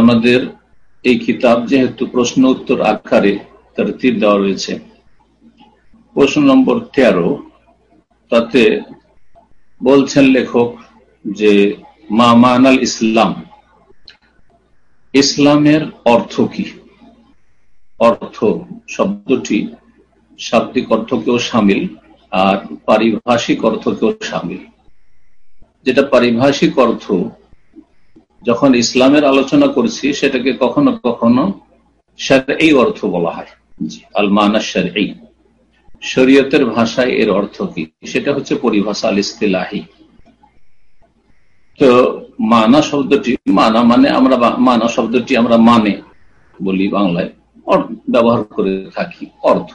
আমাদের এই কিতাব যেহেতু প্রশ্ন উত্তর আকারে তার তীর দেওয়া রয়েছে। প্রশ্ন নম্বর তেরো, তাতে বলছেন লেখক যে, মা মানাল ইসলাম? ইসলামের অর্থ কি? অর্থ শব্দটি শাব্দিক অর্থকেও সামিল আর পারিভাষিক অর্থকেও সামিল। যেটা পারিভাষিক অর্থ যখন ইসলামের আলোচনা করছি, সেটাকে কখনো কখনো এই অর্থ বলা হয়। আল মানা এই শরীয়তের ভাষায় এর অর্থ কি? সেটা হচ্ছে পরিভাষা আল ইস্তিলাহি তো মানা শব্দটি, মানা মানে আমরা মানা শব্দটি আমরা মানে বলি বাংলায়। ব্যবহার করে থাকি, অর্থ।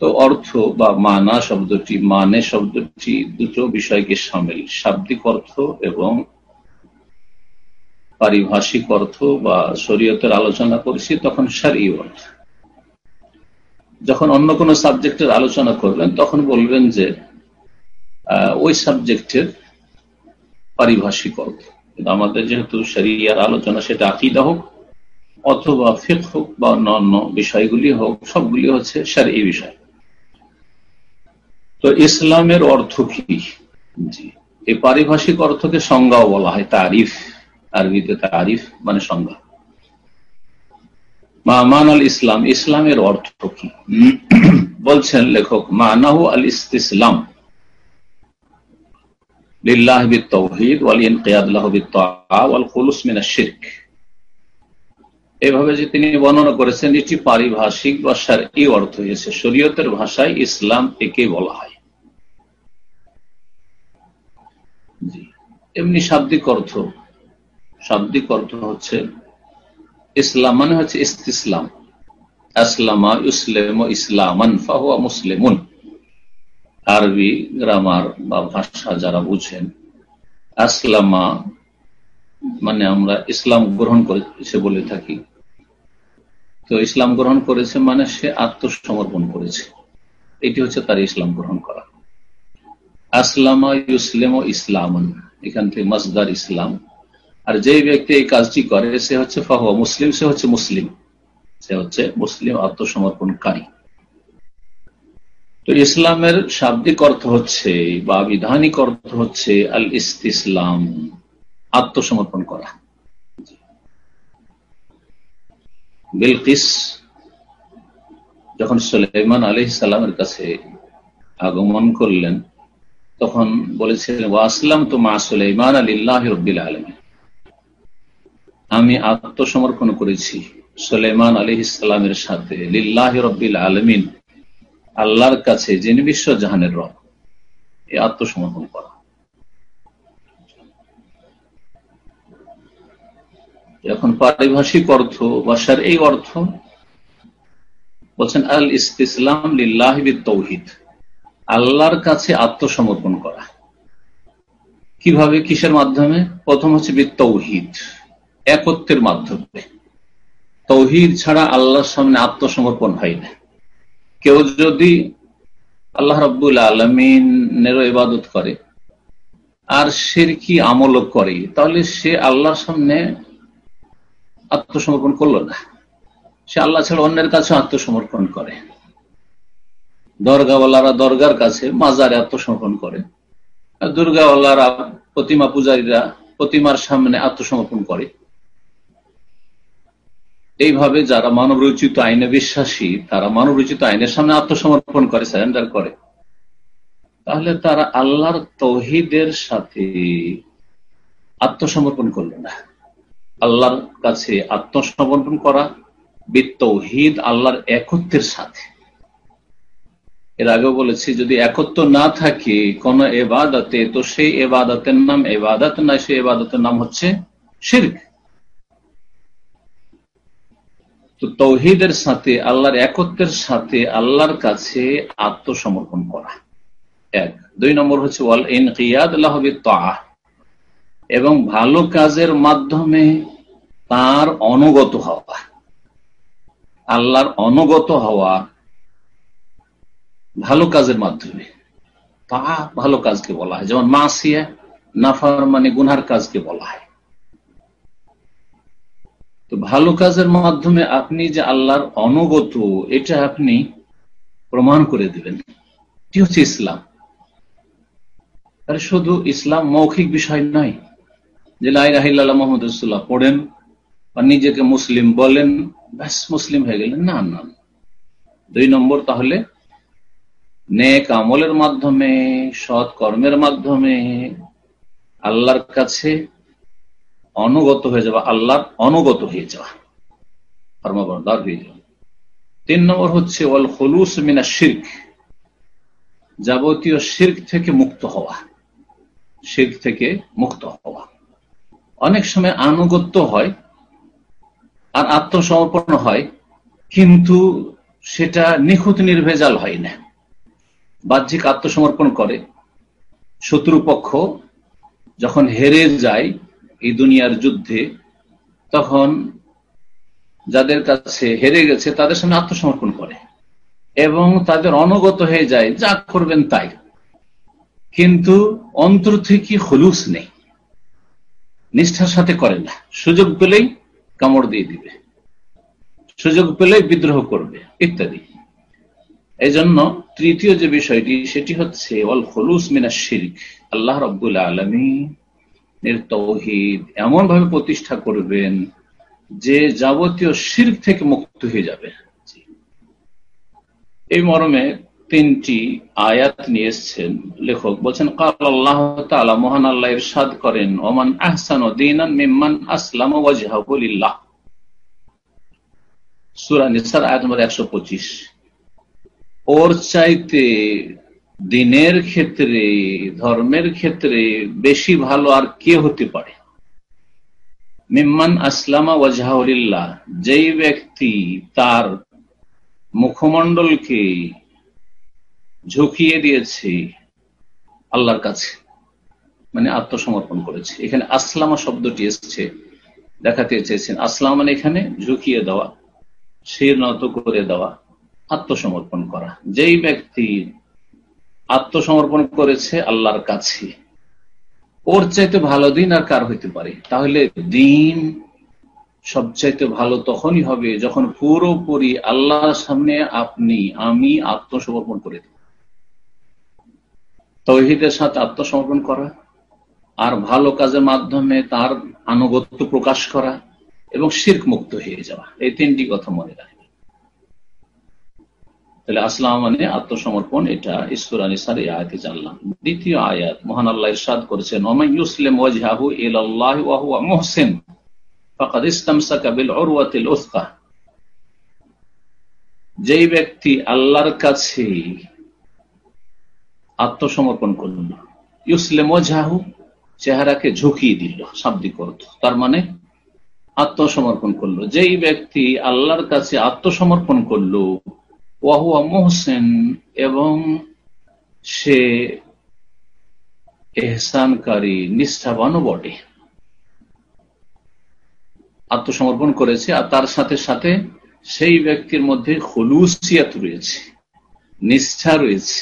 তো অর্থ বা মানা শব্দটি মানে শব্দটি দুটো বিষয়কে সামিল। শাব্দিক অর্থ এবং পারিভাষিক অর্থ বা শরীয়তের আলোচনা করছি, তখন সারি অর্থ। যখন অন্য কোনো সাবজেক্টের আলোচনা করবেন তখন বলবেন যে ওই সাবজেক্টের পারিভাষিক অর্থ। কিন্তু আমাদের যেহেতু শরিয়ার আলোচনা সেটা আকিদা হোক, অথবা ফিক হোক বা অন্য অন্য বিষয়গুলি হোক, সবগুলি হচ্ছে স্যার এই বিষয়। তো ইসলামের অর্থ কি? জি। এই পারিভাষিক অর্থকে সংজ্ঞাও বলা হয়, তারিফ। আরবিতে তারিফ মানে সংজ্ঞা। মান আল ইসলাম, ইসলামের অর্থ কি? বলছেন লেখক, মানাহু আল ইসলাম লিল্লাহ বিত্তৌহিদ ওয়াল ইনকিয়াদ লাহু বিত্তাআ ওয়াল খুলুস মিন আশ-শিরক। এভাবে যে তিনি বর্ণনা করেছেন, এটি পারিভাষিক বা শারঈ অর্থ হয়েছে। শরীয়তের ভাষায় ইসলাম একে বলা হয়। এমনি শাব্দিক অর্থ। শাব্দিক অর্থ হচ্ছে ইসলাম মানে হচ্ছে ইসলাম আসলামা ইসলাম ইসলামান, ফাহুয়া মুসলিমুন। আরবি গ্রামার বা ভাষা যারা বুঝেন, আসলামা মানে আমরা ইসলাম গ্রহণ করেছে বলে থাকি। তো ইসলাম গ্রহণ করেছে মানে সে আত্মসমর্পণ করেছে। এটি হচ্ছে তার ইসলাম গ্রহণ করা। আসলামা ইসলাম ইসলামন, এখান থেকে মসদার ইসলাম। আর যে ব্যক্তি এই কাজটি করে, সে হচ্ছে ফাহুয়া মুসলিম, সে হচ্ছে মুসলিম। সে হচ্ছে মুসলিম আত্মসমর্পণকারী। তো ইসলামের শাব্দিক অর্থ হচ্ছে বা বিধানিক অর্থ হচ্ছে আল ইসলাম আত্মসমর্পণ করা। বিলকিস, যখন সুলাইমান আলি সালামের কাছে আগমন করলেন, তখন বলেছিলেন ওয়াসলাম তো মা সুলাইমান আলিল্লাহ রব্বিল আলমী আমি আত্মসমর্পণ করেছি সুলাইমান আলী ইসলামের সাথে। লিল্লাহ রব্বিল আলমিন, আল্লাহর কাছে, যিনি বিশ্ব জাহানের রব। এই আত্মসমর্পণ করা। এখন পারিভাষিক অর্থ বাসার এই অর্থ বলছেন, আল ইসলাম লিল্লাহ তৌহিদ আল্লাহর কাছে আত্মসমর্পণ করা। কীভাবে? কিসের মাধ্যমে? প্রথম হচ্ছে তৌহিদ একত্বের মাধ্যমে। তৌহিদ ছাড়া আল্লাহর সামনে আত্মসমর্পণ হয় না। কেউ যদি আল্লাহ রব্বুল আলমিনেরও ইবাদত করে, আর কি আমল করে, তাহলে সে আল্লাহর সামনে আত্মসমর্পণ করল না। সে আল্লাহ ছাড়া অন্যের কাছে আত্মসমর্পণ করে। দরগাওয়ালারা দরগার কাছে মাজারে আত্মসমর্পণ করে, আর দুর্গাওয়ালারা প্রতিমা পূজারীরা প্রতিমার সামনে আত্মসমর্পণ করে। এইভাবে যারা মানব রচিত আইনে বিশ্বাসী, তারা মানব রচিত আইনের সামনে আত্মসমর্পণ করে সারেন্ডার করে। তাহলে তারা আল্লাহর তৌহিদের সাথে আত্মসমর্পণ করল না। আল্লাহর কাছে আত্মসমর্পণ করা, বিতৌহিদ আল্লাহর একত্বের সাথে। এর আগেও বলেছি, যদি একত্র না থাকে কোন এবাদতে, তো সেই এবাদতের নাম, এবাদত না সেই এবাদতের নাম হচ্ছে শির্ক। তো তৌহিদের সাথে, আল্লাহর একত্রের সাথে আল্লাহর কাছে আত্মসমর্পণ করা। এক। দুই নম্বর হচ্ছে, ওয়াল এবং ভালো কাজের মাধ্যমে তার অনুগত হওয়া। আল্লাহর অনুগত হওয়া ভালো কাজের মাধ্যমে। তা ভালো কাজকে বলা হয়। যেমন মাসিয়া নাফার মানে গুনহার কাজকে বলা হয়। তো ভালো কাজের মাধ্যমে আপনি যে আল্লাহর অনগত, এটা আপনি প্রমাণ করে দিবেন। এটি হচ্ছে ইসলাম। আর শুধু ইসলাম মৌখিক বিষয় নয়। যে লাইরাহিল্লাহ মোহাম্মদ রসুল্লাহ পড়েন বা নিজেকে মুসলিম বলেন, ব্যাস মুসলিম হয়ে গেলেন। না না। দুই নম্বর তাহলে, নেক আমলের মাধ্যমে, সৎ কর্মের মাধ্যমে, আল্লাহর কাছে অনুগত হয়ে যাওয়া, আল্লাহর অনুগত হয়ে যাওয়া। ধর্মবর্দার হয়ে যাওয়া। তিন নম্বর হচ্ছে, ওয়াল হলুস মিনা শির্ক, যাবতীয় শির্ক থেকে মুক্ত হওয়া। শির্ক থেকে মুক্ত হওয়া। অনেক সময় আনুগত্য হয় আর আত্মসমর্পণ হয়, কিন্তু সেটা নিখুঁত নির্ভেজাল হয় না। বাহ্যিক আত্মসমর্পণ করে, শত্রুপক্ষ যখন হেরে যায় এই দুনিয়ার যুদ্ধে, তখন যাদের কাছে হেরে গেছে, তাদের সামনে আত্মসমর্পণ করে এবং তাদের অনগত হয়ে যায়, যা করবেন তাই। কিন্তু অন্তর থেকে হলুস নেই। নিষ্ঠার সাথে করে না। সুযোগ পেলেই কামড় দিয়ে দিবে। সুযোগ পেলেই বিদ্রোহ করবে, ইত্যাদি। এই জন্য তৃতীয় যে বিষয়টি, সেটি হচ্ছে অল হলুস মিনা শিরিক। আল্লাহ রব্দুল আলমী এর তৌহিদ এমন ভাবে প্রতিষ্ঠা করবেন যে যাবতীয় শির্ক থেকে মুক্ত হয়ে যাবে। এই মর্মে তিনটি আয়াত নিয়ে এসছেন লেখক। বলছেন, কাল আল্লাহ তালা মহান আল্লাহ ইরশাদ করেন, ওমান আহসান দিনান মিম্মান আসলাম ওয়াজহাবুলিল্লাহ সুরা নিসার আয়াত নম্বর একশো পঁচিশ। ওর চাইতে দিনের ক্ষেত্রে, ধর্মের ক্ষেত্রে বেশি ভালো আর কে হতে পারে? মিম্মান আসলামা ওয়াজহাউলিল্লাহ যেই ব্যক্তি তার মুখমণ্ডলকে ঝুঁকিয়ে দিয়েছে আল্লাহর কাছে মানে আত্মসমর্পণ করেছে। এখানে আসলামা শব্দটি এসছে, দেখাতে চেয়েছেন। আসলাম মানে এখানে ঝুঁকিয়ে দেওয়া শির নত করে দেওয়া, আত্মসমর্পণ করা। যেই ব্যক্তি আত্মসমর্পণ করেছে আল্লাহর কাছে। ওর চাইতে ভালো দিন আর কার হইতে পারে? তাহলে দিন সবচাইতে ভালো তখনই হবে যখন পুরোপুরি আল্লাহর সামনে আপনি, আমি আত্মসমর্পণ করে দিই তহিদের সাথে আত্মসমর্পণ করা, আর ভালো কাজের মাধ্যমে তার আনুগত্য প্রকাশ করা, এবং শির্ক মুক্ত হয়ে যাওয়া। এই তিনটি কথা মনে রাখে। তাহলে আসলাম মানে আত্মসমর্পণ, এটা ঈশ্বর আনিসার এই আয়াতে জানলাম। দ্বিতীয় আয়াত, মহান আল্লাহ ইরশাদ করেছেন ওমাই ইউসলিম ওয়াজহাহু ইলাল্লাহি ওয়া হুয়া মুহসিন, ফাকাদ ইসতামসাকা বিল উরওয়াতিল উসকা। যেই ব্যক্তি আল্লাহর কাছে আত্মসমর্পণ করল, ইউসলেম ওয়াজহাহু চেহারাকে ঝুঁকিয়ে দিল, শাব্দিক অর্থ। তার মানে আত্মসমর্পণ করল। যেই ব্যক্তি আল্লাহর কাছে আত্মসমর্পণ করল ওয়াহুয়া মোহসেন এবং সে এহসানকারী নিষ্ঠাবানও বটে। আত্মসমর্পণ করেছে আর তার সাথে সাথে সেই ব্যক্তির মধ্যে হলুসিয়াত রয়েছে, নিষ্ঠা রয়েছে।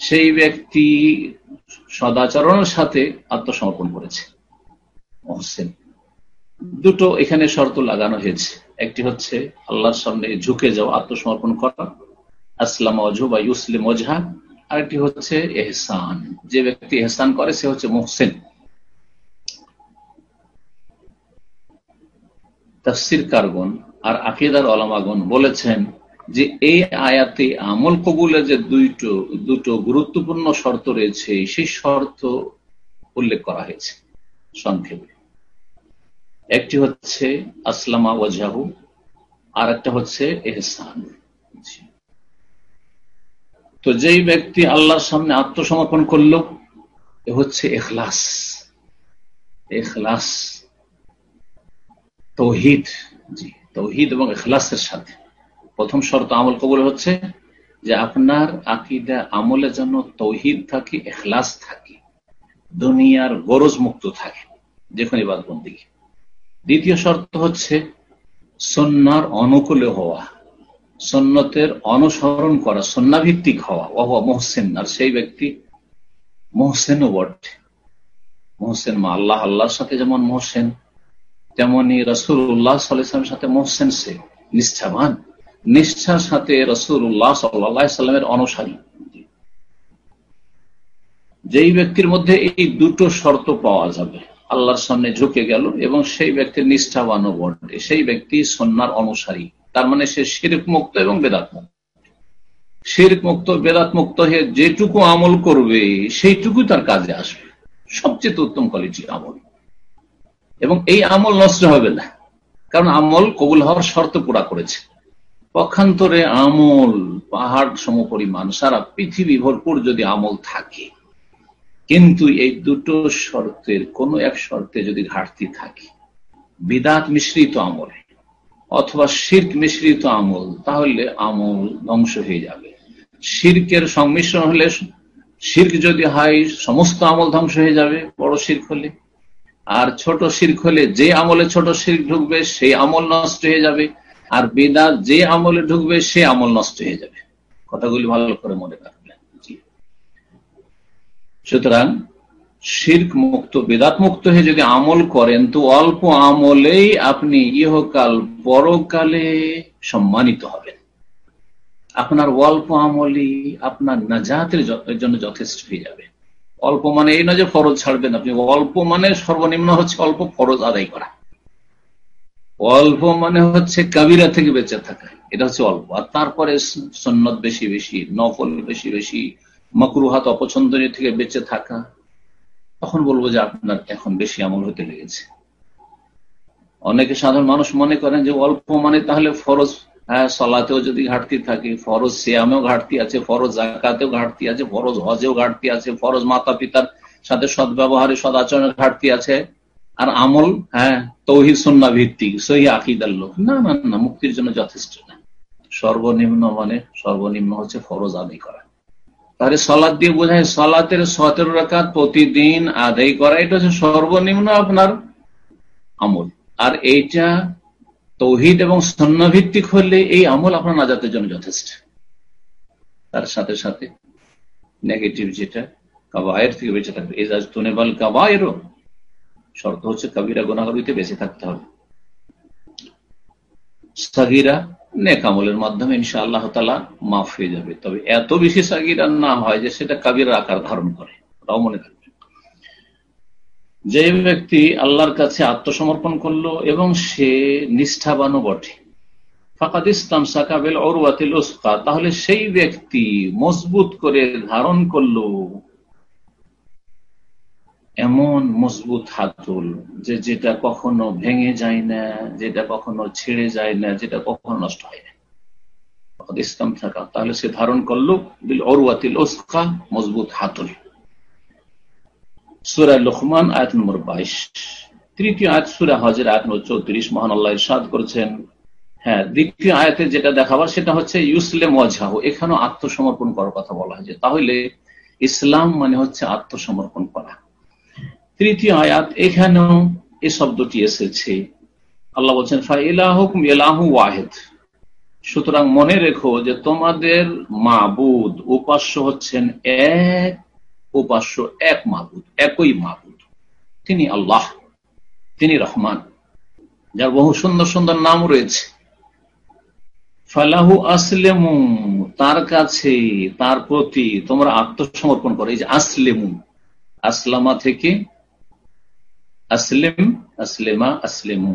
সেই ব্যক্তি সদাচরণের সাথে আত্মসমর্পণ করেছে, মহসেন। দুটো এখানে শর্ত লাগানো হয়েছে। একটি হচ্ছে আল্লাহর সামনে ঝুঁকে যাওয়া, আত্মসমর্পণ করা, আসলাম অজু বা ইউসলিম ওঝা আরেকটি হচ্ছে এহসান। যে ব্যক্তি এহসান করে, সে হচ্ছে মোহসেন। তফসির কারগন আর আকিদার আলমাগন বলেছেন যে এই আয়াতে আমল কবুলের যে দুইটো, দুটো গুরুত্বপূর্ণ শর্ত রয়েছে, সেই শর্ত উল্লেখ করা হয়েছে সংক্ষেপে। একটি হচ্ছে আসলামা ওয়াজাহু আর একটা হচ্ছে এহসান। তো যেই ব্যক্তি আল্লাহর সামনে আত্মসমর্পণ করল, এ হচ্ছে এখলাস। এখলাস, তৌহিদ, জি, তৌহিদ এবং এখলাসের সাথে। প্রথম শর্ত আমল কবল হচ্ছে যে আপনার আকিদা আমলে যেন তৌহিদ থাকে, এখলাস থাকে, দুনিয়ার গরজ মুক্ত থাকে, যেখানে বাদ বন্দিকে দ্বিতীয় শর্ত হচ্ছে সন্ন্যার অনুকূলে হওয়া, সন্ন্যতের অনুসরণ করা, সন্ন্যাভিত্তিক হওয়া ওহা মোহসেন, আর সেই ব্যক্তি মোহসেনও বটে। মোহসেন মা আল্লাহ, আল্লাহর সাথে যেমন মোহসেন, তেমনি রসুল উল্লাহ সাল্লামের সাথে মোহসেন সে নিষ্ঠাবান। নিষ্ঠার সাথে রসুল্লাহ সাল্লামের অনুসারী। যেই ব্যক্তির মধ্যে এই দুটো শর্ত পাওয়া যাবে আল্লাহর সামনে ঝুঁকে গেল এবং সেই ব্যক্তির নিষ্ঠাবান বটে। সেই ব্যক্তি সন্ন্যার অনুসারী। তার মানে সে শিরক মুক্ত এবং বেদাত মুক্ত শিরক মুক্ত বেদাত মুক্ত হয়ে যেটুকু আমল করবে, সেইটুকু তার কাজে আসবে। সবচেয়ে উত্তম কোয়ালিটির আমল। এবং এই আমল নষ্ট হবে না। কারণ আমল কবুল হওয়ার শর্ত পুরা করেছে। পক্ষান্তরে আমল পাহাড় সম পরিমাণ সারা পৃথিবী ভরপুর যদি আমল থাকে। কিন্তু এই দুটো শর্তের, কোন এক শর্তে যদি ঘাটতি থাকে, বিদাত মিশ্রিত আমল অথবা শির্ক মিশ্রিত আমল, তাহলে আমল ধ্বংস হয়ে যাবে। শির্কের সংমিশ্রণ হলে শির্ক যদি হয়, সমস্ত আমল ধ্বংস হয়ে যাবে, বড় শির্ক হলে। আর ছোট শির্ক হলে যে আমলে ছোট শির্ক ঢুকবে, সেই আমল নষ্ট হয়ে যাবে। আর বেদাত যে আমলে ঢুকবে, সে আমল নষ্ট হয়ে যাবে। কথাগুলি ভালো করে মনে রাখবেন সুতরাং শির্ক মুক্ত, বেদাত মুক্ত হয়ে যদি আমল করেন, তো অল্প আমলেই আপনি ইহকাল পরকালে সম্মানিত হবেন। আপনার অল্প আমলই আপনার নাজাতের জন্য যথেষ্ট হয়ে যাবে। অল্প মানে এই না যে ফরজ ছাড়বেন আপনি, অল্প মানে সর্বনিম্ন হচ্ছে অল্প ফরজ আদায় করা। অল্প মানে হচ্ছে কাবিরা থেকে বেঁচে থাকা, এটা হচ্ছে অল্প। আর তারপরে সন্ন্যত বেশি বেশি, নফল বেশি বেশি মকরুহাত অপছন্দনীয় থেকে বেঁচে থাকা, তখন বলব যে আপনার এখন বেশি আমল হতে লেগেছে। অনেকে সাধারণ মানুষ মনে করেন যে অল্প মানে তাহলে ফরজ হ্যাঁ সলাতেও যদি ঘাটতি থাকে, ফরজ সিয়ামেও ঘাটতি আছে, ফরজ জাকাতেও ঘাটতি আছে, ফরজ হজেও ঘাটতি আছে, ফরজ মাতা পিতার সাথে সদ্ব্যবহারে, সদাচরণের ঘাটতি আছে। আর আমল হ্যাঁ তৌহিদ সন্না ভিত্তিক, সহি আকিদার লোক। না না না, মুক্তির জন্য যথেষ্ট না। সর্বনিম্ন মানে সর্বনিম্ন হচ্ছে ফরজ আদায় করা। তাহলে সলাদ দিয়ে বোঝায়, সলাতের সতেরো রাকাত প্রতিদিন আদায় করা, এটা হচ্ছে সর্বনিম্ন আপনার আমল। আর এইটা তৌহিদ এবং সন্ন্যাভিত্তিক হলে এই আমল আপনার নাজাতের জন্য যথেষ্ট। তার সাথে সাথে নেগেটিভ যেটা, কাবায়ের থেকে বেঁচে থাকবে। এজাজ তুনেবাল কাবায়েরও শর্ত হচ্ছে কবিরা গোনাগরিতে বেঁচে থাকতে হবে। সাগিরা নেক আমলের মাধ্যমে ইনশা আল্লাহ তালা মাফ হয়ে যাবে। তবে এত বেশি সাগিরা না হয় যে সেটা কাবির আকার ধারণ করে। ওরাও মনে রাখবে যে ব্যক্তি আল্লাহর কাছে আত্মসমর্পণ করল এবং সে নিষ্ঠাবানও বটে। ফাকাদ ইসলাম সাকাবেল অরুয়াতিল তাহলে সেই ব্যক্তি মজবুত করে ধারণ করল এমন মজবুত হাতুল যে যেটা কখনো ভেঙে যায় না, যেটা কখনো ছেড়ে যায় না, যেটা কখনো নষ্ট হয় না। ইসলাম থাকা। তাহলে সে ধারণ করল বিল অরুয়াতিল ওসকা মজবুত হাতুল। সুরা লুকমান, আয়াত নম্বর বাইশ। তৃতীয় আয়াত সুরা হজের আয়াত নম্বর চৌত্রিশ, মহান আল্লাহ ইসাদ করেছেন। হ্যাঁ দ্বিতীয় আয়াতে যেটা দেখাবার, সেটা হচ্ছে ইউসলেম ওয়াজাহ এখানেও আত্মসমর্পণ করার কথা বলা হয়েছে। তাহলে ইসলাম মানে হচ্ছে আত্মসমর্পণ করা। তৃতীয় আয়াত, এখানেও এই শব্দটি এসেছে। আল্লাহ বলছেন ওয়াহেদ। সুতরাং মনে রেখো যে তোমাদের মাবুদ উপাস্য হচ্ছেন এক, উপাস্য এক মাহবুদ একই মাহবুদ তিনি আল্লাহ, তিনি রহমান, যার বহু সুন্দর সুন্দর নাম রয়েছে। ফালাহু আসলেমু, তার কাছে, তার প্রতি তোমরা আত্মসমর্পণ করো। এই যে আসলেমু, আসলামা থেকে আসলেম, আসলেমা, আসলেমু।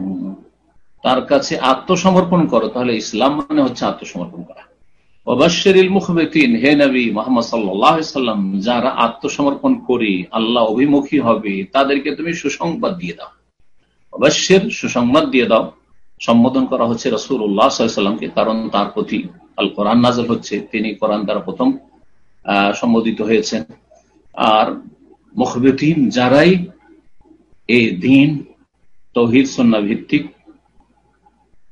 তার কাছে আত্মসমর্পণ করো, তাহলে ইসলাম মানে হচ্ছে আত্মসমর্পণ করা। যারা আত্মসমর্পণ করি আল্লাহ অভিমুখী হবে, তাদেরকে তুমি সুসংবাদ দিয়ে দাও। অবশ্যের সুসংবাদ দিয়ে দাও। সম্বোধন করা হচ্ছে রসুল উল্লাহ সাল্লামকে, কারণ তার প্রতি আল কোরআন নাজল হচ্ছে, তিনি কোরআন দ্বারা প্রথম সম্বোধিত হয়েছেন। আর মুখবেতিন যারাই এই দিন তহিদ সন্না ভিত্তিক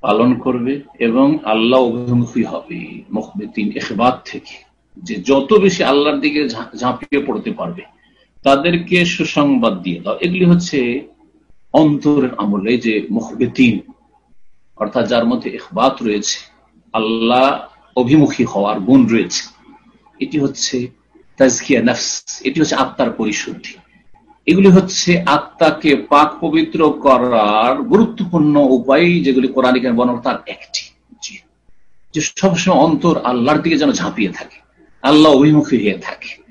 পালন করবে এবং আল্লাহ অভিমুখী হবে মুখবেতিন এখবাদ থেকে। যে যত বেশি আল্লাহর দিকে ঝাঁপিয়ে পড়তে পারবে, তাদেরকে সুসংবাদ দিয়ে দাও। এগুলি হচ্ছে অন্তরের আমলে যে মুখবেতিন, অর্থাৎ যার মধ্যে এখবাত রয়েছে, আল্লাহ অভিমুখী হওয়ার গুণ রয়েছে। এটি হচ্ছে তাজকিয়া নফস, এটি হচ্ছে আত্মার পরিশুদ্ধি। এগুলি হচ্ছে আত্মাকে পাক পবিত্র করার গুরুত্বপূর্ণ উপায় যেগুলি কোরআনিকের বর্ণনা তার একটি যে সবসময় অন্তর আল্লাহর দিকে যেন ঝাঁপিয়ে থাকে, আল্লাহ অভিমুখী হয়ে থাকে।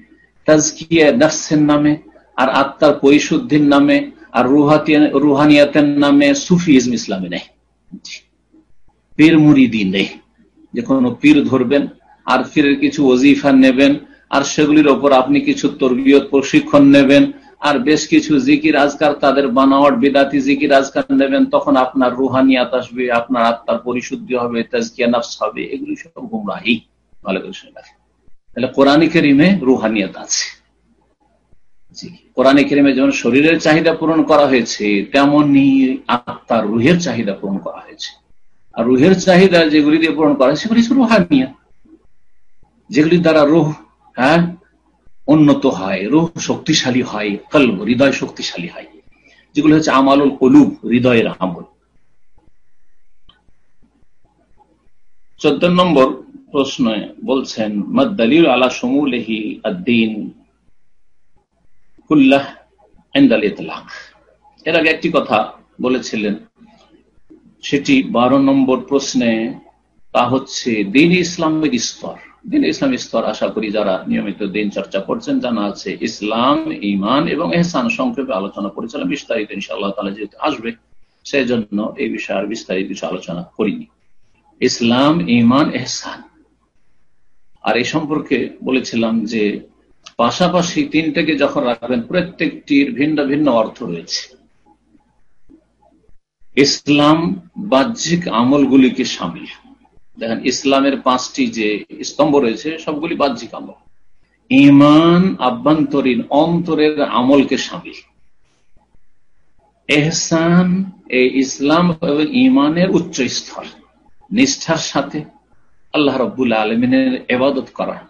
তাজকিয়া নামে আর আত্মার পরিশুদ্ধির নামে আর রুহানিয়াতের নামে সুফিজম ইসলামে নেই। পীর মুরিদি নেই। যে কোনো পীর ধরবেন, আর ফিরের কিছু ওজিফা নেবেন, আর সেগুলির ওপর আপনি কিছু তরবিয়ত প্রশিক্ষণ নেবেন আর বেশ কিছু জিকির আজকার তাদের বানাওয়ার বিদাতি জিকির আজকার নেবেন, তখন আপনার রুহানিয়াত আসবে, আপনার আত্মার পরিশুদ্ধি হবে, তাজকিয়া নাফস হবে, এগুলি সব গুমরাহি। ভালো তাহলে কোরআনী কেরিমে রুহানিয়াত আছে। কোরআনে কেরিমে যেমন শরীরের চাহিদা পূরণ করা হয়েছে তেমনই আত্মার রুহের চাহিদা পূরণ করা হয়েছে। আর রুহের চাহিদা যেগুলি দিয়ে পূরণ করা হয়, সেগুলি রুহানিয়া যেগুলির দ্বারা রুহ হ্যাঁ উন্নত হয়, রুহ শক্তিশালী হয়, কল্ব, হৃদয় শক্তিশালী হয়। যেগুলো হচ্ছে আমালুল কলুব, হৃদয়ের আমল। চোদ্দ নম্বর প্রশ্ন বলছেন মদ্দালিল আলা সমূলহি আদ্দিন কুল্লাহ এন্দাল ইতলাক এর আগে একটি কথা বলেছিলেন, সেটি বারো নম্বর প্রশ্নে, তা হচ্ছে দিন ইসলামের স্তর। দিন ইসলাম স্তর আশা করি যারা নিয়মিত দিন চর্চা করছেন, জানা আছে ইসলাম ইমান এবং এহসান সংক্ষেপে আলোচনা করেছিলাম, বিস্তারিত ইনশাআল্লাহ তালা যেহেতু আসবে সেই জন্য এই বিষয়ে আর বিস্তারিত কিছু আলোচনা করিনি। ইসলাম ইমান এহসান। আর এই সম্পর্কে বলেছিলাম যে পাশাপাশি তিনটাকে যখন রাখবেন, প্রত্যেকটির ভিন্ন ভিন্ন অর্থ রয়েছে। ইসলাম বাহ্যিক আমলগুলিকে সামিল। দেখেন, ইসলামের পাঁচটি যে স্তম্ভ রয়েছে, সবগুলি বাহ্যিক আমল। ইমান আভ্যন্তরীণ অন্তরের আমলকে সামিল। এহসান, এই ইসলাম এবং ইমানের উচ্চ স্তর নিষ্ঠার সাথে আল্লাহ রব্বুল আলমিনের এবাদত করা।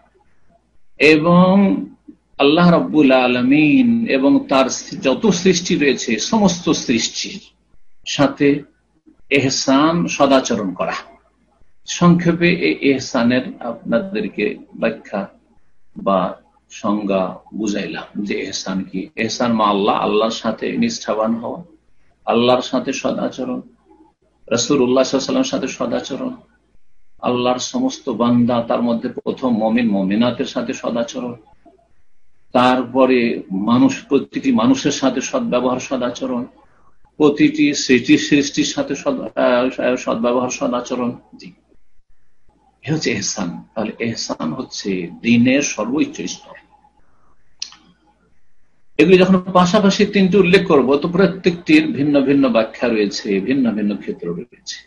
এবং আল্লাহ রব্বুল আলমিন এবং তার যত সৃষ্টি রয়েছে, সমস্ত সৃষ্টির সাথে এহসান সদাচরণ করা। সংক্ষেপে এই এহসানের আপনাদেরকে ব্যাখ্যা বা সংজ্ঞা বুঝাইলাম যে এহসান কি। এহসান মা আল্লাহ, আল্লাহর সাথে নিষ্ঠাবান হওয়া, আল্লাহর সাথে সদাচরণ রসুর উল্লাহামের সাথে সদাচরণ, আল্লাহর সমস্ত বান্দা তার মধ্যে প্রথম মমিন, মমিনাতের সাথে সদাচরণ, তারপরে মানুষ, প্রতিটি মানুষের সাথে সদ্ব্যবহার সদাচরণ, প্রতিটি সৃষ্টির সৃষ্টির সাথে সদ্ব্যবহার সদাচরণ। জি এ হচ্ছে এহসান। তাহলে এহসান হচ্ছে দিনের সর্বোচ্চ স্তর। এগুলি যখন পাশাপাশি তিনটি উল্লেখ করব, তো প্রত্যেকটির ভিন্ন ভিন্ন ব্যাখ্যা রয়েছে, ভিন্ন ভিন্ন ক্ষেত্র রয়েছে।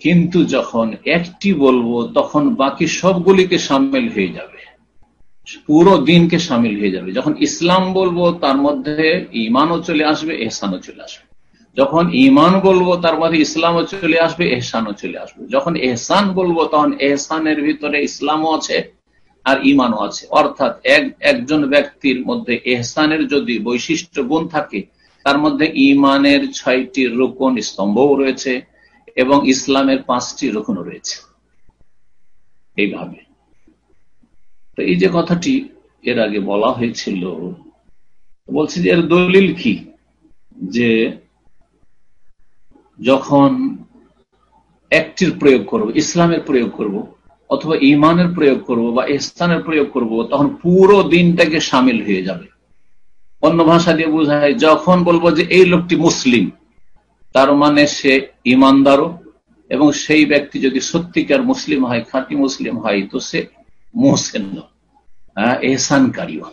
কিন্তু যখন একটি বলব, তখন বাকি সবগুলিকে সামিল হয়ে যাবে। পুরো দিনকে সামিল হয়ে যাবে। যখন ইসলাম বলব, তার মধ্যে ইমানও চলে আসবে, এহসানও চলে আসবে। যখন ইমান বলব তার মধ্যে ইসলামও চলে আসবে, এহসানও চলে আসবে। যখন এহসান বলব তখন এহসানের ভিতরে ইসলামও আছে আর ইমানও আছে। অর্থাৎ এক, একজন ব্যক্তির মধ্যে এহসানের যদি বৈশিষ্ট্য গুণ থাকে, তার মধ্যে ইমানের ছয়টি রোকন স্তম্ভও রয়েছে এবং ইসলামের পাঁচটি রোকনও রয়েছে। এইভাবে। তো এই যে কথাটি এর আগে বলা হয়েছিল, বলছি যে এর দলিল কি? যে যখন একটির প্রয়োগ করব, ইসলামের প্রয়োগ করব, অথবা ইমানের প্রয়োগ করব বা ইস্তানের প্রয়োগ করব, তখন পুরো দিনটাকে সামিল হয়ে যাবে। অন্য ভাষা দিয়ে বোঝায়, যখন বলব যে এই লোকটি মুসলিম, তার মানে সে ইমানদারও এবং সেই ব্যক্তি যদি সত্যিকার মুসলিম হয়, খাঁটি মুসলিম হয়, তো সে মোহসেন এহসানকারীও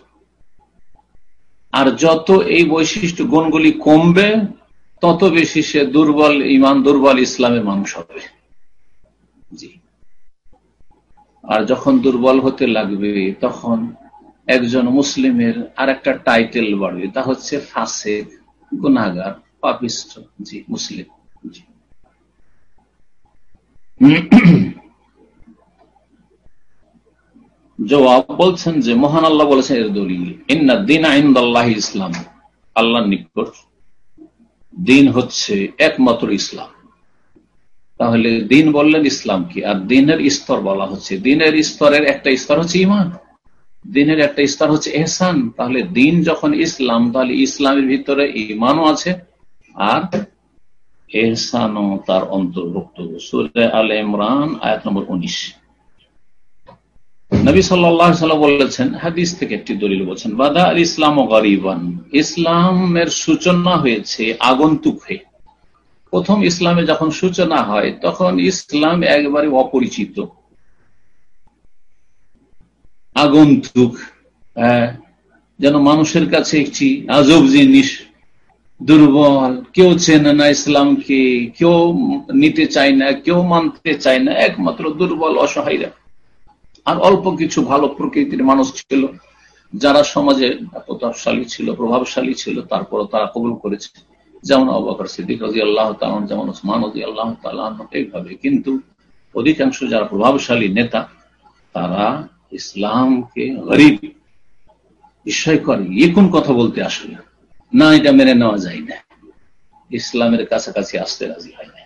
আর যত এই বৈশিষ্ট্য গুণগুলি কমবে তত বেশি সে দুর্বল ইমান দুর্বল ইসলামের মানুষ হবে। জি। আর যখন দুর্বল হতে লাগবে, তখন একজন মুসলিমের আর একটা টাইটেল বাড়বে। তা হচ্ছে ফাঁসে গুনাগার পাপিষ্ট। জি, মুসলিম। জি। জবাব বলছেন যে, মহান আল্লাহ বলেছেন এর দলিল, ইন্না দিন আইন্দাল্লাহ ইসলাম আল্লাহ নিকট। দিন হচ্ছে একমাত্র ইসলাম। তাহলে দিন বললেন ইসলাম কি? আর দিনের স্তর বলা হচ্ছে। দিনের স্তরের একটা স্তর হচ্ছে ইমান দিনের একটা স্তর হচ্ছে এহসান। তাহলে দিন যখন ইসলাম, তাহলে ইসলামের ভিতরে ইমানও আছে আর এহসানও তার অন্তর্ভুক্ত। সুরে আল ইমরান, আয়াত নম্বর উনিশ। নবী সাল্লাম বলেছেন, হাদিস থেকে একটি দলিল বলছেন, বাদা আল ইসলাম ও গরিবান। ইসলামের সূচনা হয়েছে আগন্তুক হয়ে। প্রথম ইসলামে যখন সূচনা হয়, তখন ইসলাম একবারে অপরিচিত। আগন্তুক যেন মানুষের কাছে একটি আজব জিনিস, দুর্বল, কেউ চেনে না ইসলামকে, কেউ নিতে চায় না, কেউ মানতে চায় না, একমাত্র দুর্বল, অসহায়রা। আর অল্প কিছু ভালো প্রকৃতির মানুষ ছিল, যারা সমাজে প্রতাপশালী ছিল, প্রভাবশালী ছিল তারপর তারা কবুল করেছে। যেমন অবাকর সিদ্দিক রাজি আল্লাহ তালন যেমন ওসমান রাজি আল্লাহ তালন এইভাবে। কিন্তু অধিকাংশ যারা প্রভাবশালী নেতা, তারা ইসলামকে গরিব বিষয় করে এ কোন কথা বলতে আসলে না, এটা মেনে নেওয়া যায় না। ইসলামের কাছাকাছি আসতে রাজি হয় না।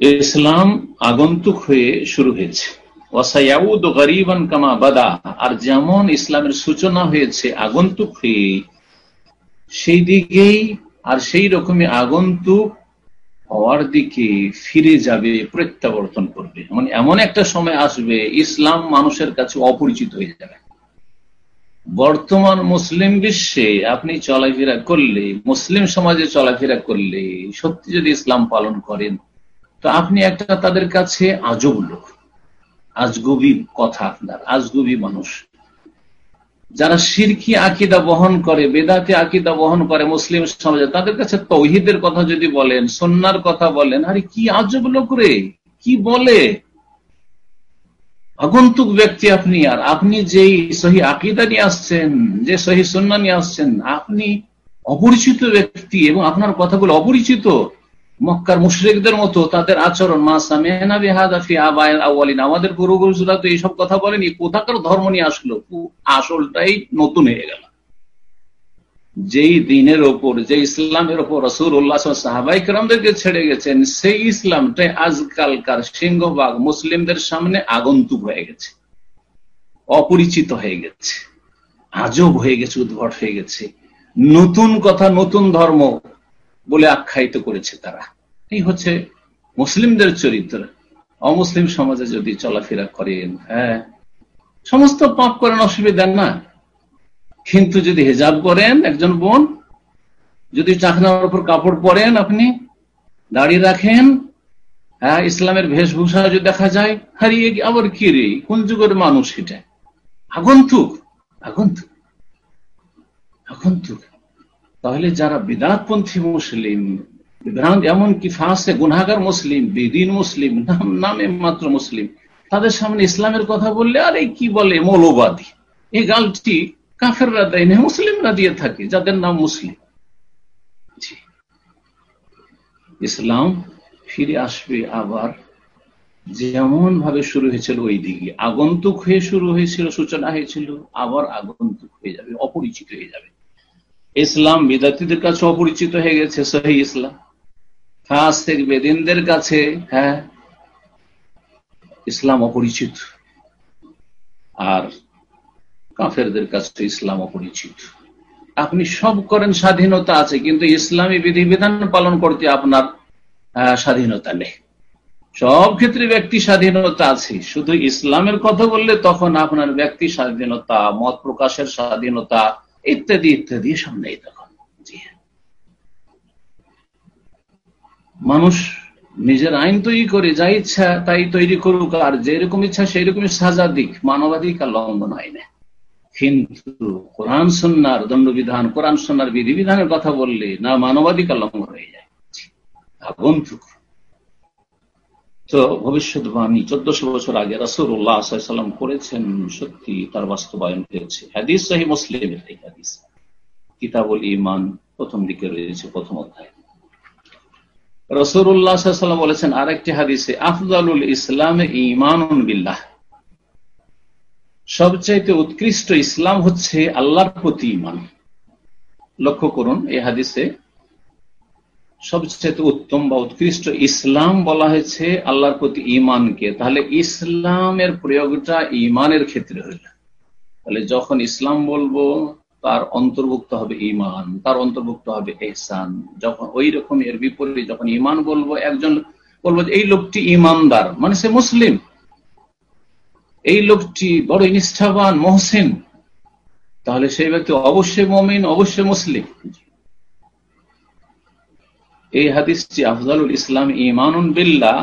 ইসলাম আগন্তুক হয়ে শুরু হয়েছে। কামা বাদা। আর যেমন ইসলামের সূচনা হয়েছে আগন্তুক সেই দিকেই আর সেই রকমই আগন্তুক হওয়ার দিকে ফিরে যাবে, প্রত্যাবর্তন করবে। মানে এমন একটা সময় আসবে, ইসলাম মানুষের কাছে অপরিচিত হয়ে যাবে। বর্তমান মুসলিম বিশ্বে আপনি চলাফেরা করলে, মুসলিম সমাজে চলাফেরা করলে, সত্যি যদি ইসলাম পালন করেন, তো আপনি একটা তাদের কাছে আজব লোক। আজগবি কথা আপনার, আজগবি মানুষ। যারা সিরকি আকিদা বহন করে, বেদাতে আকিদা বহন করে মুসলিম সমাজে, তাদের কাছে তৌহিদের কথা যদি বলেন সন্ন্যার কথা বলেন, আরে কি আজব লোক রে, কি বলে? আগন্তুক ব্যক্তি আপনি, আর আপনি যেই সহি আকিদা নিয়ে আসছেন, যে সহি সন্না নিয়ে আসছেন, আপনি অপরিচিত ব্যক্তি এবং আপনার কথাগুলো অপরিচিত। মক্কার মুশরিকদের মতো তাদের আচরণ, মা সামিয়ানা বিহাদাফি আবায়ন আওয়ালিন আমাদের পূর্বপুরুষরা তো এইসব কথা বলেনি, কোথাকার ধর্ম নিয়ে আসলো? আসলটাই নতুন হয়ে গেল। যেই দিনের ওপর যে ইসলামের ওপর রসুর উল্লাহ সাহাবাইকরামদেরকে ছেড়ে গেছেন, সেই ইসলামটাই আজকালকার সিংহবাগ মুসলিমদের সামনে আগন্তুক হয়ে গেছে। অপরিচিত হয়ে গেছে। আজব হয়ে গেছে, উদ্ভট হয়ে গেছে। নতুন কথা, নতুন ধর্ম বলে আখ্যায়িত করেছে তারা। এই হচ্ছে মুসলিমদের চরিত্র। অমুসলিম সমাজে যদি চলাফেরা করেন হ্যাঁ সমস্ত পাপ করেন অসুবিধা না। কিন্তু যদি হেজাব করেন একজন বোন, যদি চাকনার উপর কাপড় পরেন আপনি দাঁড়িয়ে রাখেন হ্যাঁ ইসলামের বেশভূষা যদি দেখা যায়, হারিয়ে আবার কি রে, কোন যুগের মানুষ এটা? আগন্তুক আগন্তুক আগন্তুক। তাহলে যারা বিদাতপন্থী মুসলিম এমনকি ফাঁসে গুনাগার মুসলিম, বেদিন মুসলিম, নাম, নামে মাত্র মুসলিম, তাদের সামনে ইসলামের কথা বললে, আরে কি বলে, মৌলবাদী। এই গালটি কাফেররা দেয় না, মুসলিমরা দিয়ে থাকে, যাদের নাম মুসলিম। ইসলাম ফিরে আসবে আবার যেমন ভাবে শুরু হয়েছিল ওই দিকে। আগন্তুক হয়ে শুরু হয়েছিল, সূচনা হয়েছিল, আবার আগন্তুক হয়ে যাবে, অপরিচিত হয়ে যাবে। ইসলাম বিদ্যার্থীদের কাছে অপরিচিত হয়ে গেছে, সহি ইসলাম। খাস থেকে বেদিনদের কাছে হ্যাঁ ইসলাম অপরিচিত। আর কাফেরদের কাছে ইসলাম অপরিচিত। আপনি সব করেন, স্বাধীনতা আছে, কিন্তু ইসলামী বিধিবিধান পালন করতে আপনার স্বাধীনতা নেই। সব ক্ষেত্রে ব্যক্তি স্বাধীনতা আছে, শুধু ইসলামের কথা বললে তখন আপনার ব্যক্তি স্বাধীনতা, মত প্রকাশের স্বাধীনতা ইত্যাদি ইত্যাদি সব নেই তখন মানুষ নিজের আইন তৈরি করে যা ইচ্ছা তাই তৈরি করুক, আর যেরকম ইচ্ছা সেই রকমই সাজা দিক, মানবাধিকার লঙ্ঘন হয় না। কিন্তু কোরআন সন্ন্যার দণ্ডবিধান, কোরআন সন্ন্যার বিধিবিধানের কথা বললে না মানবাধিকার লঙ্ঘন হয়ে যায়। আগন্তুক তো ভবিষ্যৎবাণী চোদ্দশো বছর আগে রাসুল্লাহ সাল্লাম করেছেন সত্যি তার বাস্তবায়ন হয়েছে। হাদিস সাহি মুসলিমের এই হাদিস। কিতাবুল ইমান প্রথম দিকে রয়েছে, প্রথম অধ্যায়। রসুল্লাহ সাল্লাম বলেছেন, আরেকটি হাদিসে আফজালুল ইসলামে ইমান বিল্লাহ। সবচাইতে উৎকৃষ্ট ইসলাম হচ্ছে আল্লাহর প্রতি ইমান লক্ষ্য করুন, এই হাদিসে সবচেয়ে উত্তম বা উৎকৃষ্ট ইসলাম বলা হয়েছে আল্লাহর প্রতি ইমানকে তাহলে ইসলামের প্রয়োগটা ইমানের ক্ষেত্রে হইল। তাহলে যখন ইসলাম বলব, তার অন্তর্ভুক্ত হবে ইমান তার অন্তর্ভুক্ত হবে এহসান। যখন ওই রকম এর বিপরীতে, যখন ইমান বলব, একজন বলব যে, এই লোকটি ইমানদার মানে সে মুসলিম। এই লোকটি বড় নিষ্ঠাবান, মহসিন। তাহলে সেই ব্যক্তি অবশ্যই মমিন, অবশ্যই মুসলিম। এই হাদিসটি আফজালুল ইসলাম ইমানুন বিল্লাহ।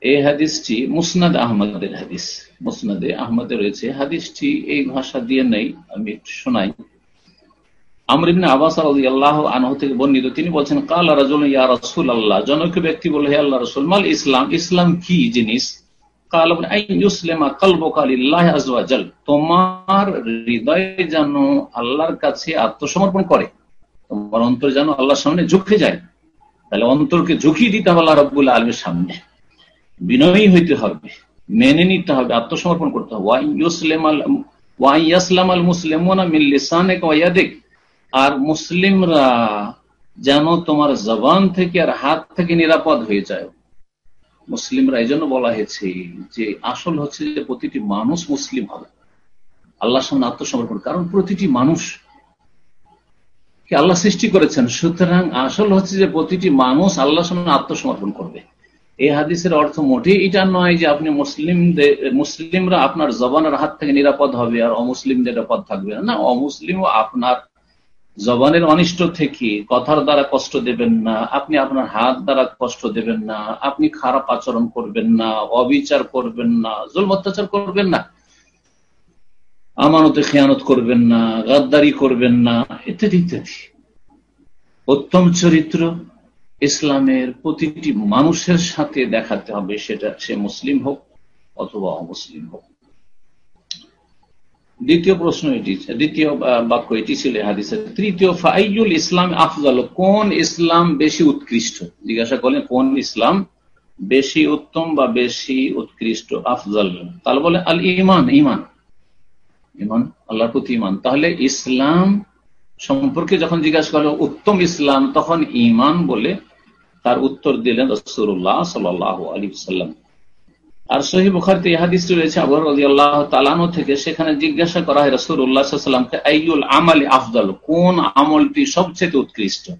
এই হাদিসটি মুসনাদ আহমদের হাদিস। মুসনাদে আহমদে রয়েছে। হাদিসটি এই ভাষা দিয়ে নেই, আমি শোনাই। আবাস আল্লাহ আনহ থেকে বর্ণিত, তিনি বলছেন রাজুল ইয়া রসুল আল্লাহ জনক ব্যক্তি বলে হে আল্লাহ রসুল, মাল ইসলাম ইসলাম কি জিনিস? তোমার হৃদয় যেন আল্লাহর কাছে আত্মসমর্পণ করে। তোমার অন্তর যেন আল্লাহর সামনে ঝুঁকে যায়। তাহলে অন্তরকে ঝুঁকিয়ে দিতে হবে আল্লাহ রব্বুল আলমের সামনে। বিনয়ী হইতে হবে, মেনে নিতে হবে, আত্মসমর্পণ করতে হবে। ওয়াইসলাম আল মুসলিমনা মিল্লিসানে ওয়াইয়াদিক আর মুসলিমরা যেন তোমার জবান থেকে আর হাত থেকে নিরাপদ হয়ে যায়। মুসলিমরা এই জন্য বলা হয়েছে যে, আসল হচ্ছে যে প্রতিটি মানুষ মুসলিম হবে। আল্লাহ সামনে আত্মসমর্পণ, কারণ প্রতিটি মানুষ আল্লাহ সৃষ্টি করেছেন? সুতরাং আসল হচ্ছে যে প্রতিটি মানুষ আল্লাহর সামনে আত্মসমর্পণ করবে। এই হাদিসের অর্থ মোটেই এটা নয় যে আপনি মুসলিমদের, মুসলিমরা আপনার জবানের হাত থেকে নিরাপদ হবে আর অমুসলিমদের নিরাপদ থাকবে না। অমুসলিমও আপনার জবানের অনিষ্ট থেকে কথার দ্বারা কষ্ট দেবেন না, আপনি আপনার হাত দ্বারা কষ্ট দেবেন না, আপনি খারাপ আচরণ করবেন না, অবিচার করবেন না জুল অত্যাচার করবেন না। আমানতে খেয়ানত করবেন না, গাদ্দারি করবেন না, ইত্যাদি ইত্যাদি। উত্তম চরিত্র ইসলামের প্রতিটি মানুষের সাথে দেখাতে হবে, সেটা সে মুসলিম হোক অথবা অমুসলিম হোক। দ্বিতীয় প্রশ্ন এটি, দ্বিতীয় বাক্য এটি ছিল হাদিসের। তৃতীয়, ফাইজুল ইসলাম আফজাল, কোন ইসলাম বেশি উৎকৃষ্ট? জিজ্ঞাসা করলেন, কোন ইসলাম বেশি উত্তম বা বেশি উৎকৃষ্ট আফজাল? তাহলে বলে আল ইমান ইমান। ইমান, আল্লাহর প্রতি ইমান। তাহলে ইসলাম সম্পর্কে যখন জিজ্ঞাসা করল, উত্তম ইসলাম? তখন ইমান বলে তার উত্তর দিলেন রসুল্লাহ সাল আলী সাল্লাম আর সহি বুখারিতে ইহাদিসটি রয়েছে, আবু আল্লাহ তালানো থেকে সেখানে জিজ্ঞাসা করা হয় রসুল্লাহামকে আইউল আমালি আফদাল? কোন আমলটি সবচেয়ে উৎকৃষ্ট?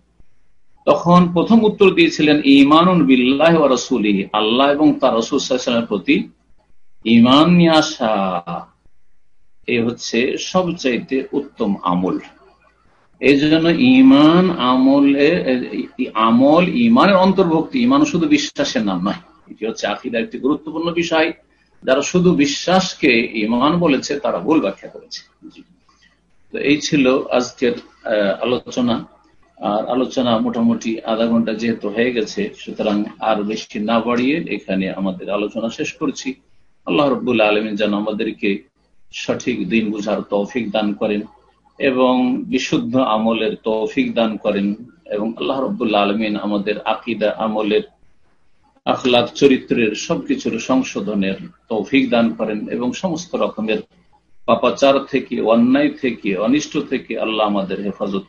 তখন প্রথম উত্তর দিয়েছিলেন ইমানুন বিল্লাহ রসুলি আল্লাহ এবং তার রসুলের প্রতি ইমান নিয়ে আসা। এ হচ্ছে সবচাইতে উত্তম আমল। এই জন্য ইমান আমলে আমল ইমানের অন্তর্ভুক্তি ইমান শুধু বিশ্বাসের নাম নয়। এটি হচ্ছে আকিদার একটি গুরুত্বপূর্ণ বিষয়। যারা শুধু বিশ্বাসকে ইমান বলেছে, তারা ভুল ব্যাখ্যা করেছে। তো এই ছিল আজকের আলোচনা। আর আলোচনা মোটামুটি আধা ঘণ্টা যেহেতু হয়ে গেছে, সুতরাং আর বেশি না বাড়িয়ে এখানে আমাদের আলোচনা শেষ করছি। আল্লাহ রবুল্লা আলমিন যেন আমাদেরকে সঠিক দিন বুঝার তৌফিক দান করেন এবং বিশুদ্ধ আমলের তৌফিক দান করেন এবং আল্লাহ রবুল্লা আলমিন আমাদের আকিদা, আমলের আখলাক চরিত্রের সবকিছুর সংশোধনের তৌফিক দান করেন এবং সমস্ত রকমের পাপাচার থেকে, অন্যায় থেকে, অনিষ্ট থেকে আল্লাহ আমাদের হেফাজত